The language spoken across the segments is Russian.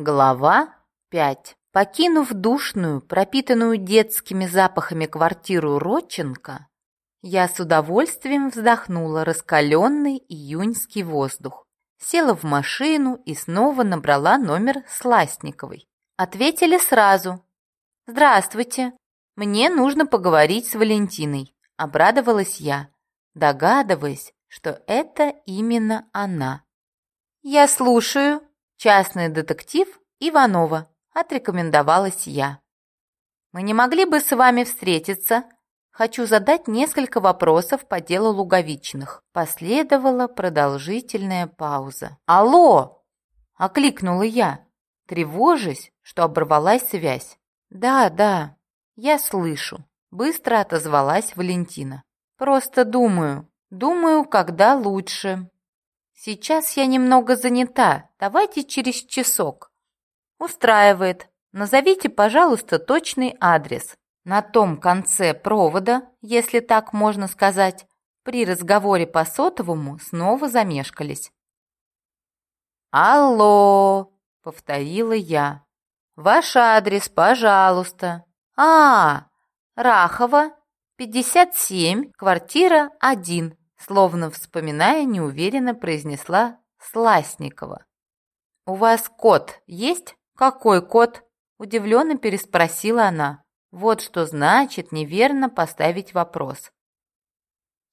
Глава 5. Покинув душную, пропитанную детскими запахами квартиру Родченко, я с удовольствием вздохнула раскаленный июньский воздух. Села в машину и снова набрала номер Сластниковой. Ответили сразу. «Здравствуйте. Мне нужно поговорить с Валентиной», — обрадовалась я, догадываясь, что это именно она. «Я слушаю», «Частный детектив Иванова», — отрекомендовалась я. «Мы не могли бы с вами встретиться? Хочу задать несколько вопросов по делу Луговичных». Последовала продолжительная пауза. «Алло!» — окликнула я, тревожась, что оборвалась связь. «Да, да, я слышу», — быстро отозвалась Валентина. «Просто думаю, думаю, когда лучше». Сейчас я немного занята. Давайте через часок. Устраивает. Назовите, пожалуйста, точный адрес. На том конце провода, если так можно сказать, при разговоре по сотовому снова замешкались. «Алло!» — повторила я. «Ваш адрес, пожалуйста». «А, Рахова, 57, квартира 1. Словно вспоминая, неуверенно произнесла Сласникова. «У вас кот есть? Какой кот?» Удивленно переспросила она. Вот что значит неверно поставить вопрос.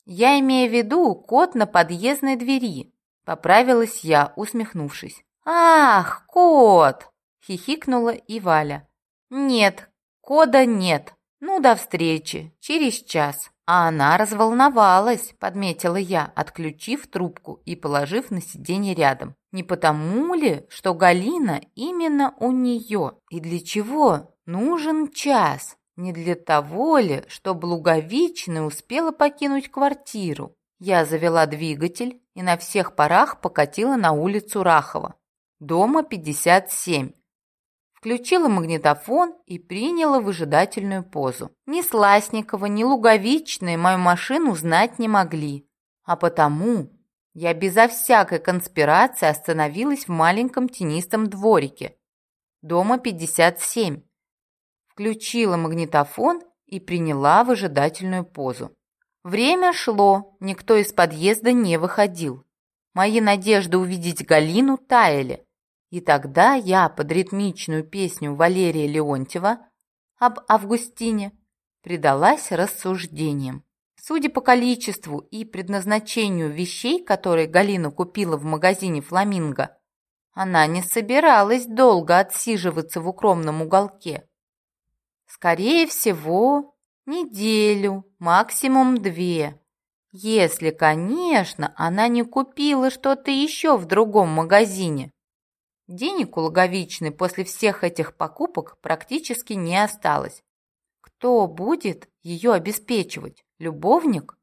«Я имею в виду кот на подъездной двери», — поправилась я, усмехнувшись. «Ах, кот!» — хихикнула и Валя. «Нет, кода нет. Ну, до встречи. Через час». А она разволновалась, подметила я, отключив трубку и положив на сиденье рядом. Не потому ли, что Галина именно у нее? И для чего нужен час? Не для того ли, чтобы Луговичная успела покинуть квартиру? Я завела двигатель и на всех парах покатила на улицу Рахова. Дома 57 включила магнитофон и приняла выжидательную позу. Ни Сласникова, ни Луговичная мою машину знать не могли, а потому я безо всякой конспирации остановилась в маленьком тенистом дворике. Дома 57. Включила магнитофон и приняла выжидательную позу. Время шло, никто из подъезда не выходил. Мои надежды увидеть Галину таяли. И тогда я под ритмичную песню Валерия Леонтьева об Августине предалась рассуждениям. Судя по количеству и предназначению вещей, которые Галина купила в магазине «Фламинго», она не собиралась долго отсиживаться в укромном уголке. Скорее всего, неделю, максимум две. Если, конечно, она не купила что-то еще в другом магазине. Денег у Логовичной после всех этих покупок практически не осталось. Кто будет ее обеспечивать? Любовник?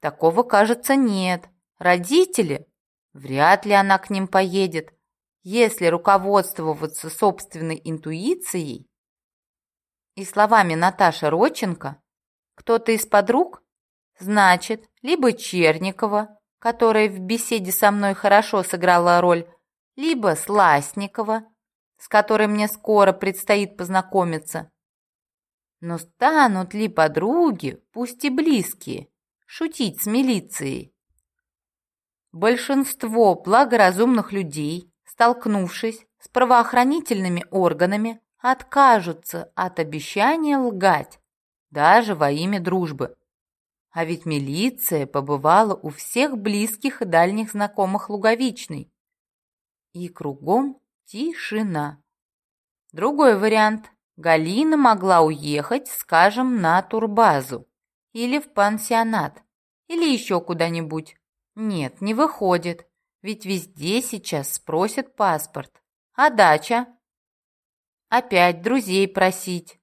Такого, кажется, нет. Родители? Вряд ли она к ним поедет. Если руководствоваться собственной интуицией и словами Наташи Родченко, кто-то из подруг, значит, либо Черникова, которая в беседе со мной хорошо сыграла роль либо Сласникова, с которой мне скоро предстоит познакомиться. Но станут ли подруги, пусть и близкие, шутить с милицией? Большинство благоразумных людей, столкнувшись с правоохранительными органами, откажутся от обещания лгать, даже во имя дружбы. А ведь милиция побывала у всех близких и дальних знакомых Луговичной и кругом тишина. Другой вариант. Галина могла уехать, скажем, на турбазу или в пансионат, или еще куда-нибудь. Нет, не выходит, ведь везде сейчас спросят паспорт. А дача? Опять друзей просить.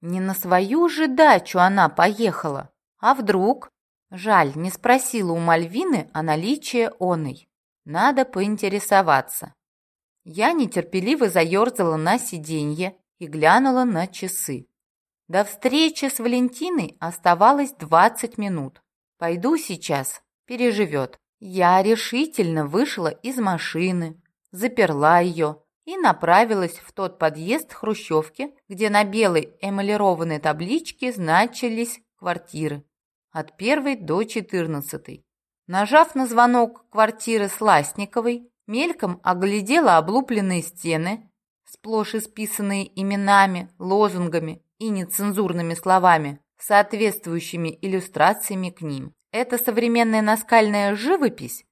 Не на свою же дачу она поехала. А вдруг? Жаль, не спросила у Мальвины о наличии оной. Надо поинтересоваться. Я нетерпеливо заерзала на сиденье и глянула на часы. До встречи с Валентиной оставалось 20 минут. Пойду сейчас, переживет. Я решительно вышла из машины, заперла ее и направилась в тот подъезд хрущевки, где на белой эмалированной табличке значились квартиры от первой до четырнадцатой. Нажав на звонок квартиры Сластниковой, мельком оглядела облупленные стены, сплошь исписанные именами, лозунгами и нецензурными словами, соответствующими иллюстрациями к ним. Эта современная наскальная живопись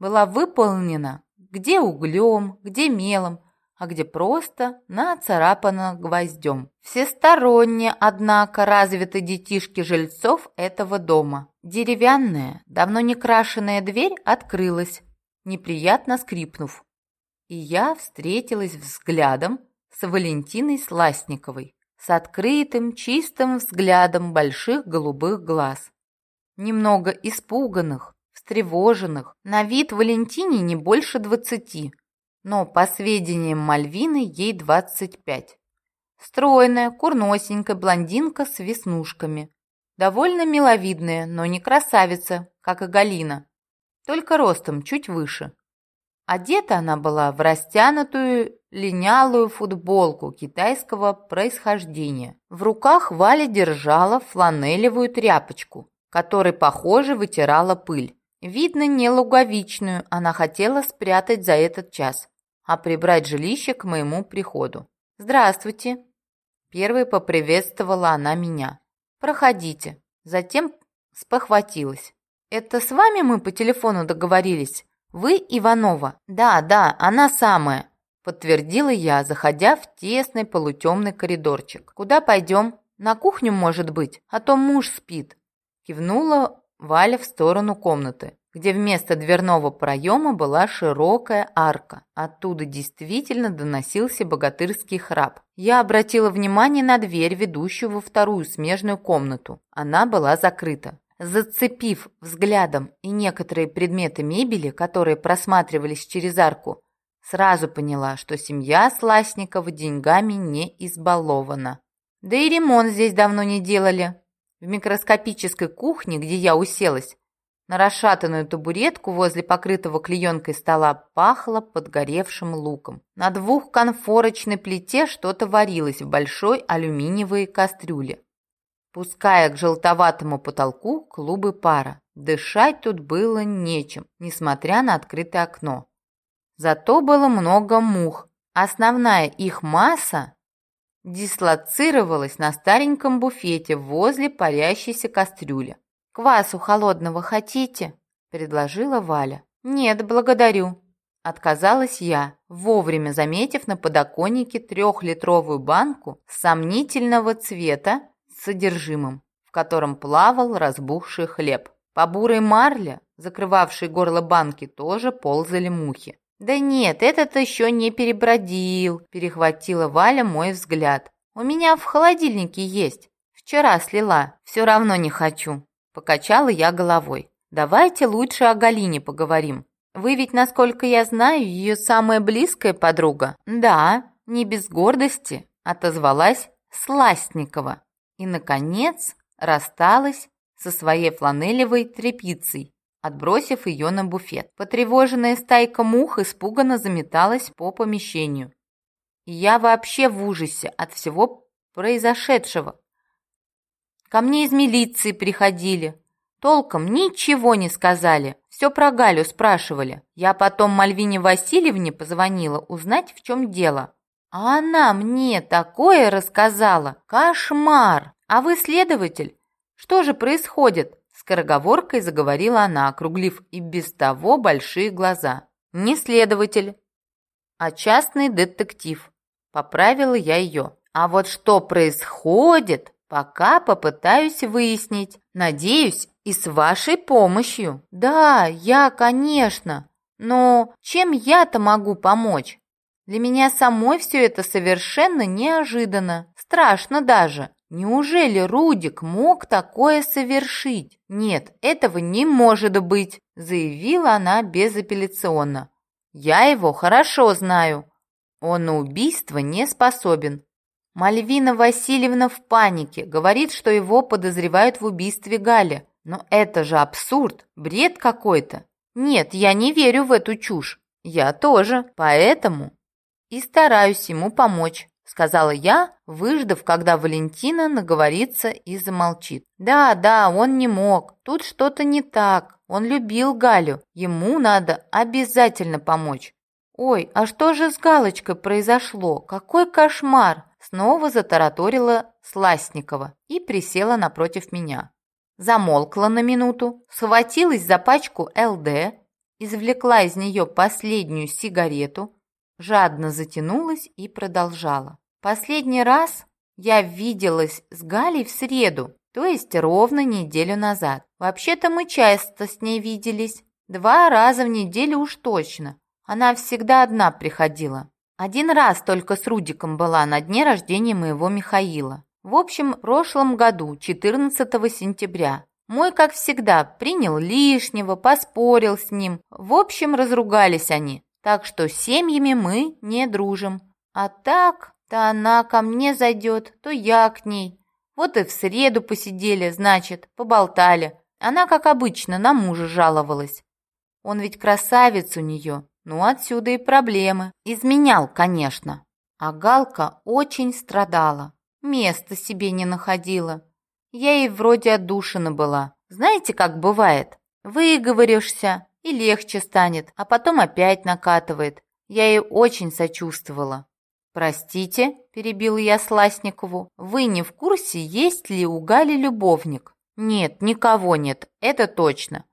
была выполнена где углем, где мелом, а где просто нацарапано гвоздем. Всесторонне, однако, развиты детишки жильцов этого дома. Деревянная, давно не крашеная дверь открылась, неприятно скрипнув. И я встретилась взглядом с Валентиной Сласниковой, с открытым, чистым взглядом больших голубых глаз. Немного испуганных, встревоженных, на вид Валентине не больше двадцати – но, по сведениям Мальвины, ей 25. Стройная, курносенькая блондинка с веснушками. Довольно миловидная, но не красавица, как и Галина. Только ростом чуть выше. Одета она была в растянутую линялую футболку китайского происхождения. В руках Валя держала фланелевую тряпочку, которой, похоже, вытирала пыль. Видно, не луговичную она хотела спрятать за этот час а прибрать жилище к моему приходу. «Здравствуйте!» Первой поприветствовала она меня. «Проходите». Затем спохватилась. «Это с вами мы по телефону договорились? Вы Иванова?» «Да, да, она самая», подтвердила я, заходя в тесный полутемный коридорчик. «Куда пойдем? На кухню, может быть, а то муж спит». Кивнула Валя в сторону комнаты где вместо дверного проема была широкая арка. Оттуда действительно доносился богатырский храп. Я обратила внимание на дверь, ведущую во вторую смежную комнату. Она была закрыта. Зацепив взглядом и некоторые предметы мебели, которые просматривались через арку, сразу поняла, что семья Сласникова деньгами не избалована. Да и ремонт здесь давно не делали. В микроскопической кухне, где я уселась, на расшатанную табуретку возле покрытого клеенкой стола пахло подгоревшим луком. На двухконфорочной плите что-то варилось в большой алюминиевой кастрюле, пуская к желтоватому потолку клубы пара. Дышать тут было нечем, несмотря на открытое окно. Зато было много мух. Основная их масса дислоцировалась на стареньком буфете возле парящейся кастрюли. «Квасу холодного хотите?» – предложила Валя. «Нет, благодарю», – отказалась я, вовремя заметив на подоконнике трехлитровую банку сомнительного цвета с содержимым, в котором плавал разбухший хлеб. По бурой марле, закрывавшей горло банки, тоже ползали мухи. «Да нет, этот еще не перебродил», – перехватила Валя мой взгляд. «У меня в холодильнике есть. Вчера слила. Все равно не хочу». Покачала я головой. «Давайте лучше о Галине поговорим. Вы ведь, насколько я знаю, ее самая близкая подруга». «Да, не без гордости», — отозвалась Сластникова. И, наконец, рассталась со своей фланелевой тряпицей, отбросив ее на буфет. Потревоженная стайка мух испуганно заметалась по помещению. Я вообще в ужасе от всего произошедшего. Ко мне из милиции приходили. Толком ничего не сказали. Все про Галю спрашивали. Я потом Мальвине Васильевне позвонила узнать, в чем дело. А она мне такое рассказала. Кошмар! А вы следователь? Что же происходит? Скороговоркой заговорила она, округлив и без того большие глаза. Не следователь, а частный детектив. Поправила я ее. А вот что происходит, Пока попытаюсь выяснить. Надеюсь, и с вашей помощью. Да, я, конечно. Но чем я-то могу помочь? Для меня самой все это совершенно неожиданно. Страшно даже. Неужели Рудик мог такое совершить? Нет, этого не может быть, заявила она безапелляционно. Я его хорошо знаю. Он на убийство не способен. Мальвина Васильевна в панике, говорит, что его подозревают в убийстве Галя. Но это же абсурд, бред какой-то. Нет, я не верю в эту чушь. Я тоже, поэтому... и стараюсь ему помочь», — сказала я, выждав, когда Валентина наговорится и замолчит. «Да, да, он не мог. Тут что-то не так. Он любил Галю. Ему надо обязательно помочь». «Ой, а что же с Галочкой произошло? Какой кошмар!» Снова затараторила Сластникова и присела напротив меня. Замолкла на минуту, схватилась за пачку ЛД, извлекла из нее последнюю сигарету, жадно затянулась и продолжала. Последний раз я виделась с Галей в среду, то есть ровно неделю назад. Вообще-то мы часто с ней виделись, два раза в неделю уж точно. Она всегда одна приходила. Один раз только с Рудиком была на дне рождения моего Михаила. В общем, в прошлом году, 14 сентября. Мой, как всегда, принял лишнего, поспорил с ним. В общем, разругались они. Так что с семьями мы не дружим. А так, то она ко мне зайдет, то я к ней. Вот и в среду посидели, значит, поболтали. Она, как обычно, на мужа жаловалась. Он ведь красавец у нее. Ну, отсюда и проблемы. Изменял, конечно. А Галка очень страдала. Места себе не находила. Я ей вроде отдушина была. Знаете, как бывает? Выговоришься, и легче станет, а потом опять накатывает. Я ей очень сочувствовала. «Простите», – перебил я Сласникову, – «вы не в курсе, есть ли у Гали любовник?» «Нет, никого нет, это точно».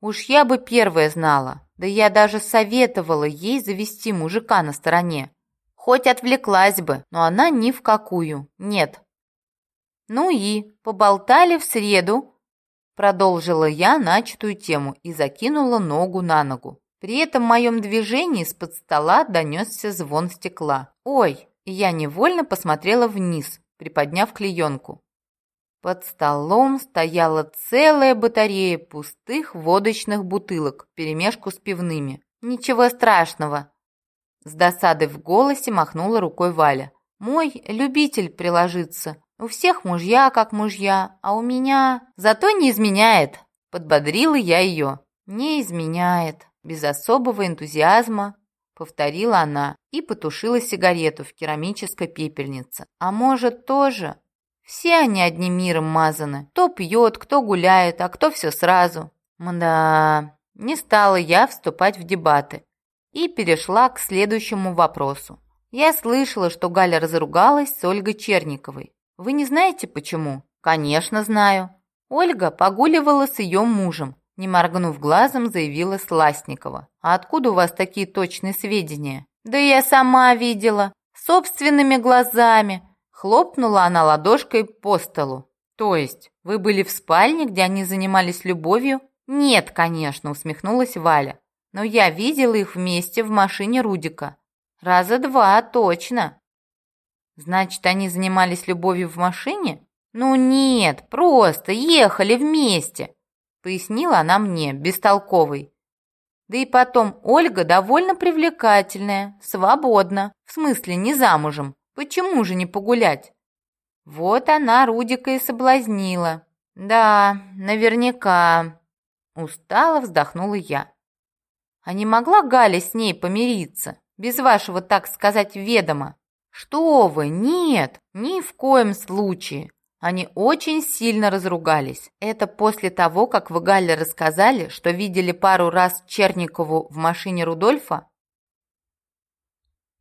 «Уж я бы первая знала, да я даже советовала ей завести мужика на стороне. Хоть отвлеклась бы, но она ни в какую, нет». «Ну и поболтали в среду, Продолжила я начатую тему и закинула ногу на ногу. При этом в моем движении из-под стола донесся звон стекла. «Ой!» Я невольно посмотрела вниз, приподняв клеенку. Под столом стояла целая батарея пустых водочных бутылок, перемешку с пивными. «Ничего страшного!» С досадой в голосе махнула рукой Валя. «Мой любитель приложиться. У всех мужья как мужья, а у меня... Зато не изменяет, подбодрила я ее. Не изменяет, без особого энтузиазма, повторила она и потушила сигарету в керамической пепельнице. А может, тоже? Все они одним миром мазаны. Кто пьет, кто гуляет, а кто все сразу. Мда, не стала я вступать в дебаты и перешла к следующему вопросу. Я слышала, что Галя разругалась с Ольгой Черниковой. Вы не знаете почему? Конечно, знаю. Ольга погуливала с ее мужем, не моргнув глазом, заявила Сластникова. А откуда у вас такие точные сведения? Да я сама видела, собственными глазами. Хлопнула она ладошкой по столу. То есть, вы были в спальне, где они занимались любовью? Нет, конечно, усмехнулась Валя. Но я видела их вместе в машине Рудика. Раза два, точно. Значит, они занимались любовью в машине? Ну нет, просто ехали вместе, пояснила она мне, бестолковой. Да и потом, Ольга довольно привлекательная, свободна, в смысле не замужем. Почему же не погулять? Вот она Рудика и соблазнила. Да, наверняка. Устало вздохнула я. А не могла Галя с ней помириться, без вашего, так сказать, ведома? «Что вы, нет, ни в коем случае!» Они очень сильно разругались. Это после того, как вы, Галле, рассказали, что видели пару раз Черникову в машине Рудольфа?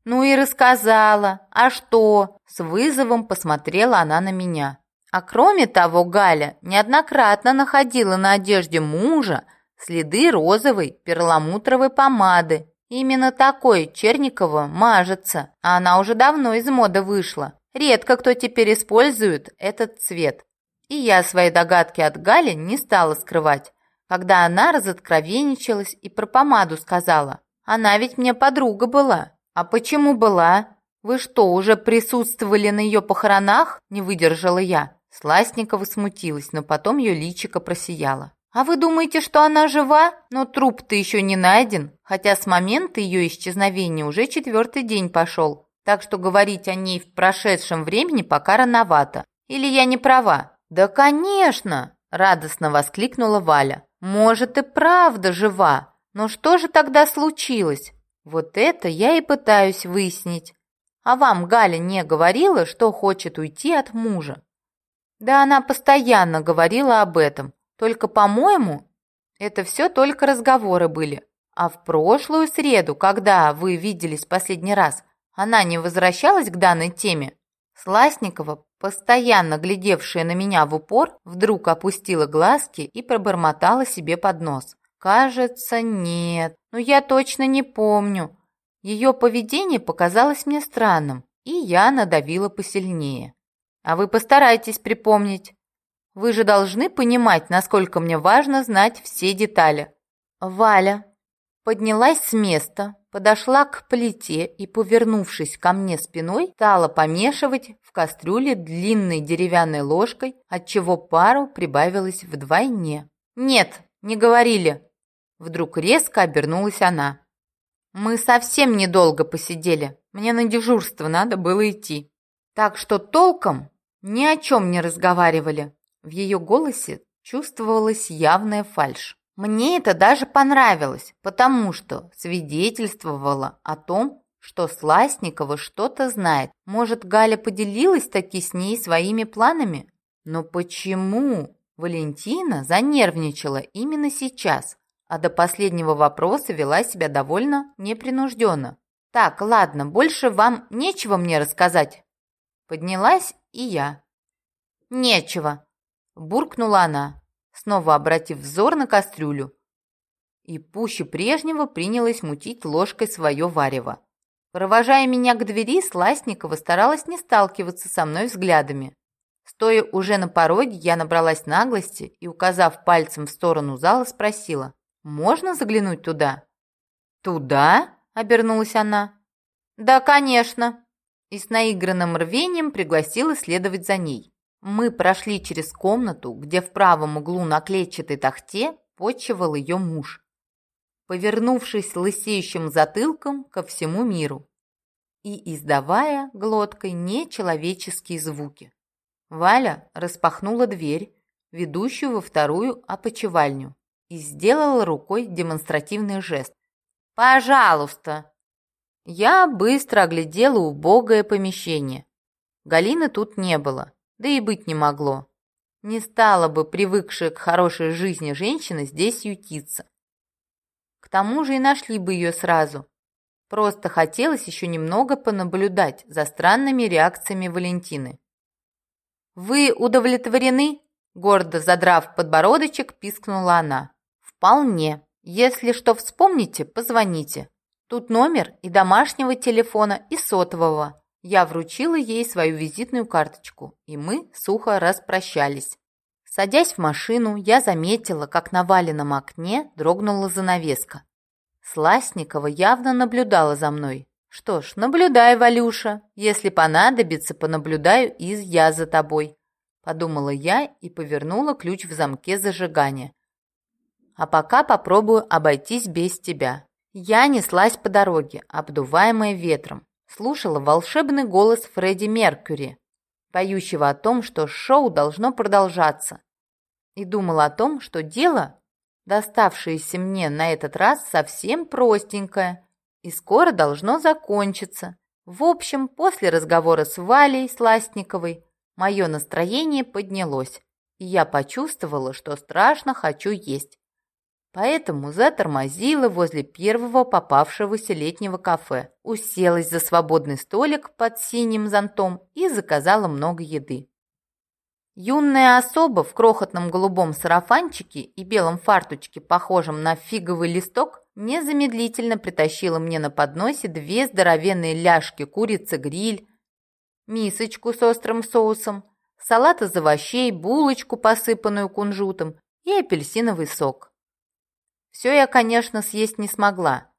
Ну и рассказала. А что? С вызовом посмотрела она на меня. А кроме того, Галя неоднократно находила на одежде мужа следы розовой перламутровой помады Именно такой Черникова мажется, а она уже давно из моды вышла. Редко кто теперь использует этот цвет. И я свои догадки от Гали не стала скрывать, когда она разоткровенничалась и про помаду сказала. Она ведь мне подруга была. А почему была? Вы что, уже присутствовали на ее похоронах? Не выдержала я. Сластникова смутилась, но потом ее личико просияло. «А вы думаете, что она жива? Но труп-то еще не найден, хотя с момента ее исчезновения уже четвертый день пошел, так что говорить о ней в прошедшем времени пока рановато. Или я не права?» «Да, конечно!» – радостно воскликнула Валя. «Может, и правда жива, но что же тогда случилось? Вот это я и пытаюсь выяснить. А вам Галя не говорила, что хочет уйти от мужа? Да она постоянно говорила об этом. Только, по-моему, это все только разговоры были. А в прошлую среду, когда вы виделись последний раз, она не возвращалась к данной теме? Сласникова, постоянно глядевшая на меня в упор, вдруг опустила глазки и пробормотала себе под нос. «Кажется, нет. Но я точно не помню. Ее поведение показалось мне странным, и я надавила посильнее. А вы постарайтесь припомнить. Вы же должны понимать, насколько мне важно знать все детали. Валя поднялась с места, подошла к плите и, повернувшись ко мне спиной, стала помешивать в кастрюле длинной деревянной ложкой, отчего пару прибавилось вдвойне. «Нет, не говорили!» Вдруг резко обернулась она. «Мы совсем недолго посидели. Мне на дежурство надо было идти. Так что толком ни о чем не разговаривали. В ее голосе чувствовалась явная фальшь. Мне это даже понравилось, потому что свидетельствовало о том, что Сласникова что-то знает. Может, Галя поделилась таки с ней своими планами? Но почему Валентина занервничала именно сейчас, а до последнего вопроса вела себя довольно непринужденно? Так, ладно, больше вам нечего мне рассказать. Поднялась и я. «Нечего», – буркнула она, снова обратив взор на кастрюлю. И пуще прежнего принялась мутить ложкой свое варево. Провожая меня к двери, Сласникова старалась не сталкиваться со мной взглядами. Стоя уже на пороге, я набралась наглости и, указав пальцем в сторону зала, спросила, «Можно заглянуть туда?» «Туда?» – обернулась она. «Да, конечно», и с наигранным рвением пригласила следовать за ней. Мы прошли через комнату, где в правом углу на клетчатой тахте почивал ее муж, повернувшись лысеющим затылком ко всему миру и издавая глоткой нечеловеческие звуки. Валя распахнула дверь, ведущую во вторую опочивальню, и сделала рукой демонстративный жест. «Пожалуйста!» Я быстро оглядела убогое помещение. Галины тут не было, да и быть не могло. Не стала бы привыкшая к хорошей жизни женщина здесь ютиться. К тому же и нашли бы ее сразу. Просто хотелось еще немного понаблюдать за странными реакциями Валентины. «Вы удовлетворены?» Гордо задрав подбородочек, пискнула она. «Вполне. Если что вспомните, позвоните. Тут номер и домашнего телефона, и сотового. Я вручила ей свою визитную карточку, и мы сухо распрощались. Садясь в машину, я заметила, как на валенном окне дрогнула занавеска. Сласникова явно наблюдала за мной. Что ж, наблюдай, Валюша. Если понадобится, понаблюдаю и я за тобой. Подумала я и повернула ключ в замке зажигания. А пока попробую обойтись без тебя. Я неслась по дороге, обдуваемая ветром, слушала волшебный голос Фредди Меркьюри, поющего о том, что шоу должно продолжаться, и думала о том, что дело, доставшееся мне на этот раз, совсем простенькое и скоро должно закончиться. В общем, после разговора с Валей Сластниковой мое настроение поднялось, и я почувствовала, что страшно хочу есть. Поэтому затормозила возле первого попавшегося летнего кафе, уселась за свободный столик под синим зонтом и заказала много еды. Юная особа в крохотном голубом сарафанчике и белом фартучке, похожем на фиговый листок, незамедлительно притащила мне на подносе две здоровенные ляжки курицы-гриль, мисочку с острым соусом, салат из овощей, булочку, посыпанную кунжутом и апельсиновый сок. Все я, конечно, съесть не смогла.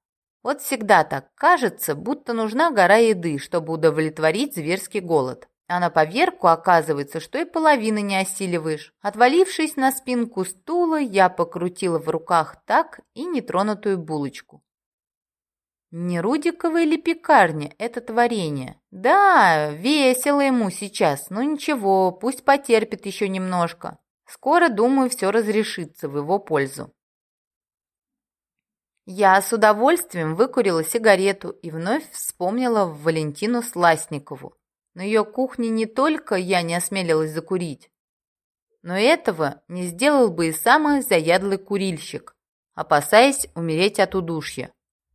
Вот всегда так кажется, будто нужна гора еды, чтобы удовлетворить зверский голод. А на поверку оказывается, что и половины не осиливаешь. Отвалившись на спинку стула, я покрутила в руках так и нетронутую булочку. Не Рудиковой ли пекарня это творение? Да, весело ему сейчас, но ничего, пусть потерпит еще немножко. Скоро, думаю, все разрешится в его пользу. Я с удовольствием выкурила сигарету и вновь вспомнила Валентину Сласникову. На ее кухне не только я не осмелилась закурить, но этого не сделал бы и самый заядлый курильщик, опасаясь умереть от удушья.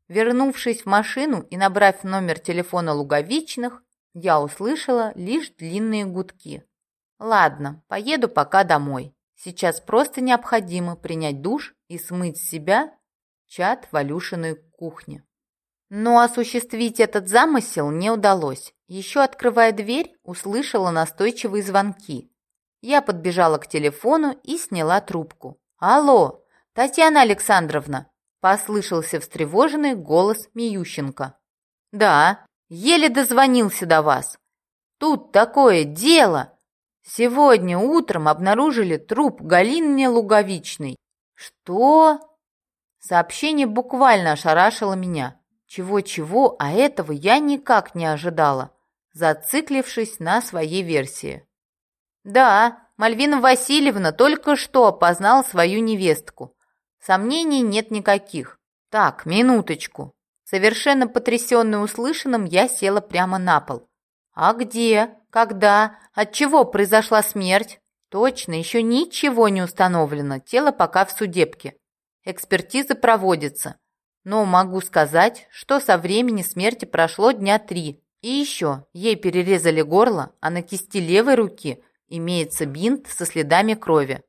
Вернувшись в машину и набрав номер телефона Луговичных, я услышала лишь длинные гудки. Ладно, поеду пока домой. Сейчас просто необходимо принять душ и смыть с себя чат Валюшиной кухни. Но осуществить этот замысел не удалось. Еще открывая дверь, услышала настойчивые звонки. Я подбежала к телефону и сняла трубку. «Алло, Татьяна Александровна!» – послышался встревоженный голос Миющенко. «Да, еле дозвонился до вас. Тут такое дело. Сегодня утром обнаружили труп Галины Луговичной». «Что?» Сообщение буквально ошарашило меня. Чего-чего, а этого я никак не ожидала, зациклившись на своей версии. Да, Мальвина Васильевна только что опознала свою невестку. Сомнений нет никаких. Так, минуточку. Совершенно потрясенный услышанным, я села прямо на пол. А где? Когда? От чего произошла смерть? Точно, еще ничего не установлено. Тело пока в судебке. Экспертиза проводится. Но могу сказать, что со времени смерти прошло дня три. И еще, ей перерезали горло, а на кисти левой руки имеется бинт со следами крови.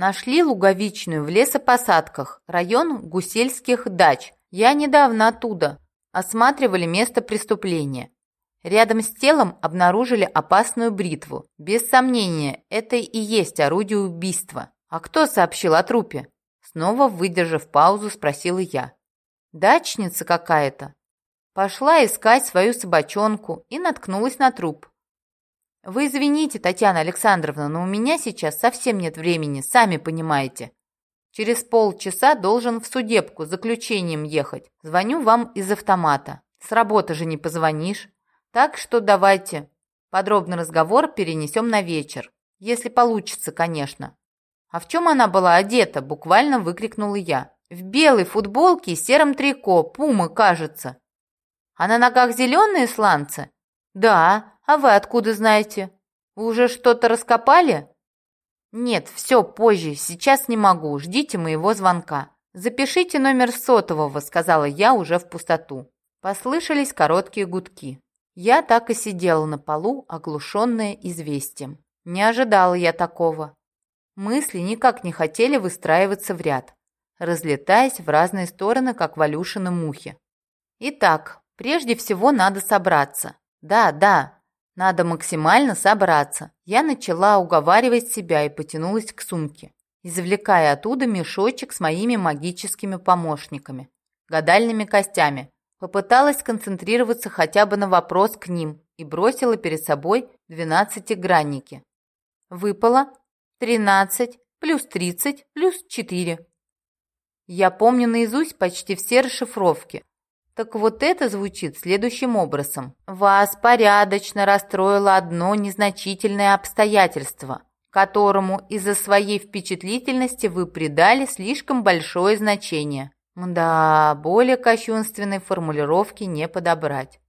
Нашли луговичную в лесопосадках, район гусельских дач. Я недавно оттуда. Осматривали место преступления. Рядом с телом обнаружили опасную бритву. Без сомнения, это и есть орудие убийства. А кто сообщил о трупе? Снова выдержав паузу, спросила я. Дачница какая-то. Пошла искать свою собачонку и наткнулась на труп. Вы извините, Татьяна Александровна, но у меня сейчас совсем нет времени, сами понимаете. Через полчаса должен в судебку заключением ехать. Звоню вам из автомата. С работы же не позвонишь. Так что давайте подробный разговор перенесем на вечер. Если получится, конечно. «А в чем она была одета?» – буквально выкрикнула я. «В белой футболке и сером трико, пумы, кажется». «А на ногах зеленые сланцы?» «Да. А вы откуда знаете? Вы уже что-то раскопали?» «Нет, все, позже. Сейчас не могу. Ждите моего звонка». «Запишите номер сотового», – сказала я уже в пустоту. Послышались короткие гудки. Я так и сидела на полу, оглушенная известием. Не ожидала я такого. Мысли никак не хотели выстраиваться в ряд, разлетаясь в разные стороны, как Валюшины мухи. Итак, прежде всего надо собраться. Да, да, надо максимально собраться. Я начала уговаривать себя и потянулась к сумке, извлекая оттуда мешочек с моими магическими помощниками, гадальными костями. Попыталась сконцентрироваться хотя бы на вопрос к ним и бросила перед собой двенадцатигранники. Выпало 13 плюс 30 плюс 4. Я помню наизусть почти все расшифровки. Так вот это звучит следующим образом. Вас порядочно расстроило одно незначительное обстоятельство, которому из-за своей впечатлительности вы придали слишком большое значение. Да, более кощунственной формулировки не подобрать.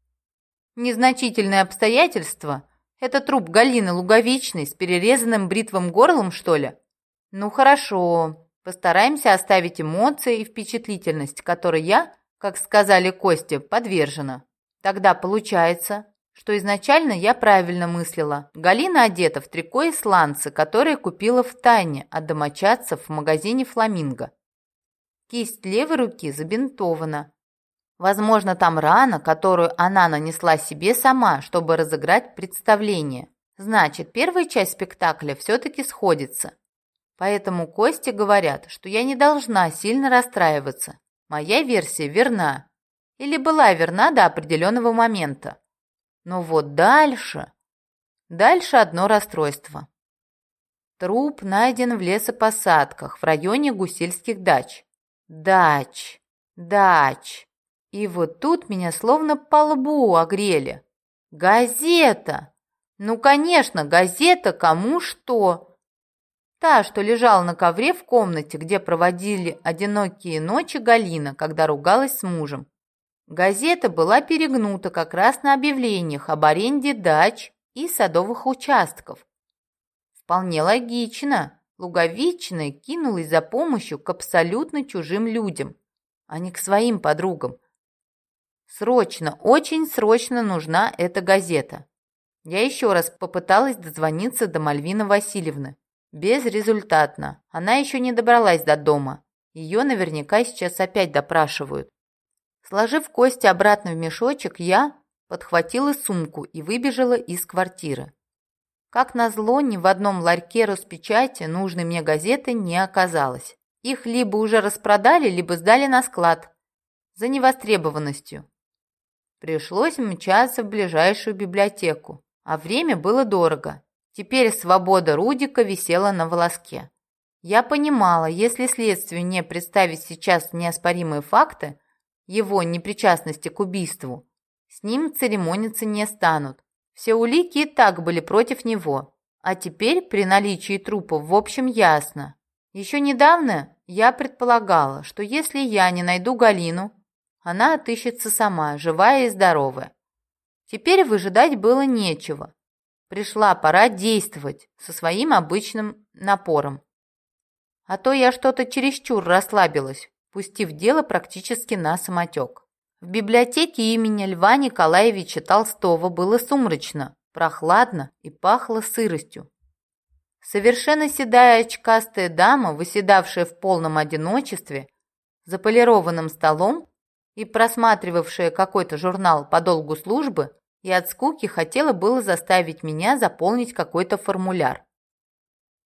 Незначительное обстоятельство это труп Галины Луговичной с перерезанным бритвым горлом, что ли? Ну хорошо, постараемся оставить эмоции и впечатлительность, которой я, как сказали Косте, подвержена. Тогда получается, что изначально я правильно мыслила. Галина одета в трико и сланцы, которые купила в тайне от домочадцев в магазине «Фламинго». Кисть левой руки забинтована, Возможно, там рана, которую она нанесла себе сама, чтобы разыграть представление. Значит, первая часть спектакля все-таки сходится. Поэтому Кости говорят, что я не должна сильно расстраиваться. Моя версия верна. Или была верна до определенного момента. Но вот дальше... Дальше одно расстройство. Труп найден в лесопосадках в районе гусельских дач. Дач, дач. И вот тут меня словно по лбу огрели. Газета! Ну, конечно, газета кому что. Та, что лежала на ковре в комнате, где проводили одинокие ночи Галина, когда ругалась с мужем. Газета была перегнута как раз на объявлениях об аренде дач и садовых участков. Вполне логично. Луговичная кинулась за помощью к абсолютно чужим людям, а не к своим подругам. Срочно, очень срочно нужна эта газета. Я еще раз попыталась дозвониться до Мальвины Васильевны. Безрезультатно. Она еще не добралась до дома. Ее наверняка сейчас опять допрашивают. Сложив кости обратно в мешочек, я подхватила сумку и выбежала из квартиры. Как назло, ни в одном ларьке Роспечати нужной мне газеты не оказалось. Их либо уже распродали, либо сдали на склад за невостребованностью. Пришлось мчаться в ближайшую библиотеку, а время было дорого. Теперь свобода Рудика висела на волоске. Я понимала, если следствию не представить сейчас неоспоримые факты его непричастности к убийству, с ним церемониться не станут. Все улики и так были против него. А теперь при наличии трупов в общем ясно. Еще недавно я предполагала, что если я не найду Галину, она отыщется сама, живая и здоровая. Теперь выжидать было нечего. Пришла пора действовать со своим обычным напором. А то я что-то чересчур расслабилась, пустив дело практически на самотек. В библиотеке имени Льва Николаевича Толстого было сумрачно, прохладно и пахло сыростью. Совершенно седая очкастая дама, выседавшая в полном одиночестве, за полированным столом и просматривавшая какой-то журнал по долгу службы, и от скуки хотела было заставить меня заполнить какой-то формуляр.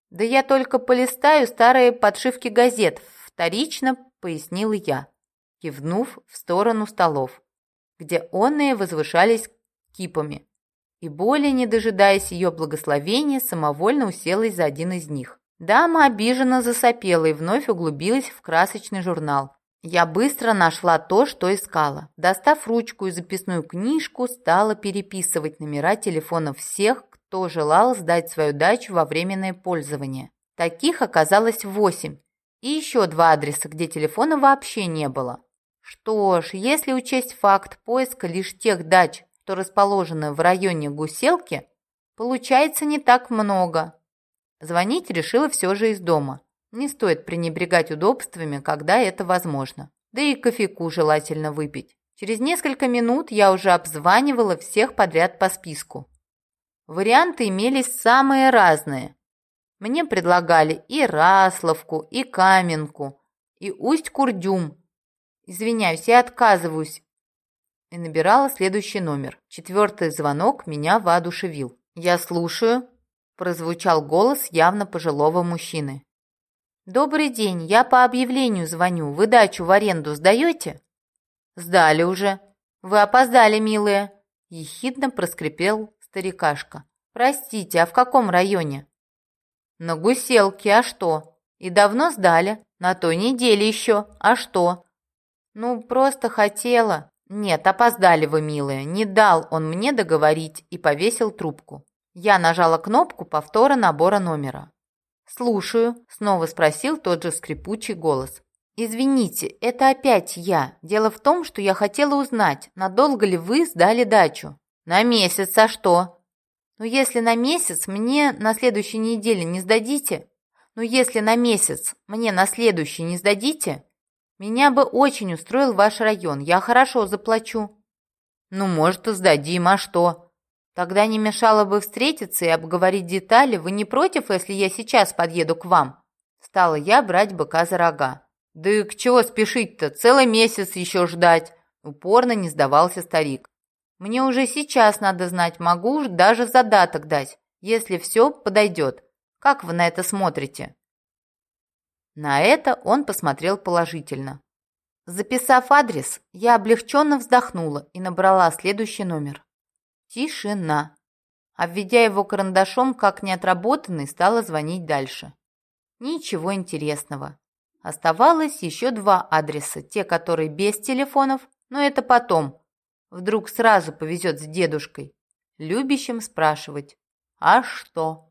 «Да я только полистаю старые подшивки газет», – вторично пояснил я, кивнув в сторону столов, где онные возвышались кипами, и более не дожидаясь ее благословения, самовольно уселась за один из них. Дама обиженно засопела и вновь углубилась в красочный журнал, я быстро нашла то, что искала. Достав ручку и записную книжку, стала переписывать номера телефонов всех, кто желал сдать свою дачу во временное пользование. Таких оказалось восемь. И еще два адреса, где телефона вообще не было. Что ж, если учесть факт поиска лишь тех дач, что расположены в районе Гуселки, получается не так много. Звонить решила все же из дома. Не стоит пренебрегать удобствами, когда это возможно. Да и кофейку желательно выпить. Через несколько минут я уже обзванивала всех подряд по списку. Варианты имелись самые разные. Мне предлагали и Расловку, и Каменку, и Усть-Курдюм. Извиняюсь, я отказываюсь. И набирала следующий номер. Четвертый звонок меня воодушевил. «Я слушаю», – прозвучал голос явно пожилого мужчины. «Добрый день, я по объявлению звоню. Вы дачу в аренду сдаете?» «Сдали уже. Вы опоздали, милые!» Ехидно проскрипел старикашка. «Простите, а в каком районе?» «На Гуселке, а что? И давно сдали? На той неделе еще, а что?» «Ну, просто хотела». «Нет, опоздали вы, милые. Не дал он мне договорить и повесил трубку». Я нажала кнопку повтора набора номера. «Слушаю», — снова спросил тот же скрипучий голос. «Извините, это опять я. Дело в том, что я хотела узнать, надолго ли вы сдали дачу?» «На месяц, а что?» «Ну, если на месяц, мне на следующей неделе не сдадите?» «Ну, если на месяц, мне на следующий не сдадите?» «Меня бы очень устроил ваш район, я хорошо заплачу». «Ну, может, и сдадим, а что?» Тогда не мешало бы встретиться и обговорить детали. Вы не против, если я сейчас подъеду к вам?» Стала я брать быка за рога. «Да и к чего спешить-то? Целый месяц еще ждать!» Упорно не сдавался старик. «Мне уже сейчас надо знать, могу уж даже задаток дать, если все подойдет. Как вы на это смотрите?» На это он посмотрел положительно. Записав адрес, я облегченно вздохнула и набрала следующий номер. Тишина. Обведя его карандашом, как неотработанный, стала звонить дальше. Ничего интересного. Оставалось еще два адреса, те, которые без телефонов, но это потом. Вдруг сразу повезет с дедушкой, любящим спрашивать «А что?».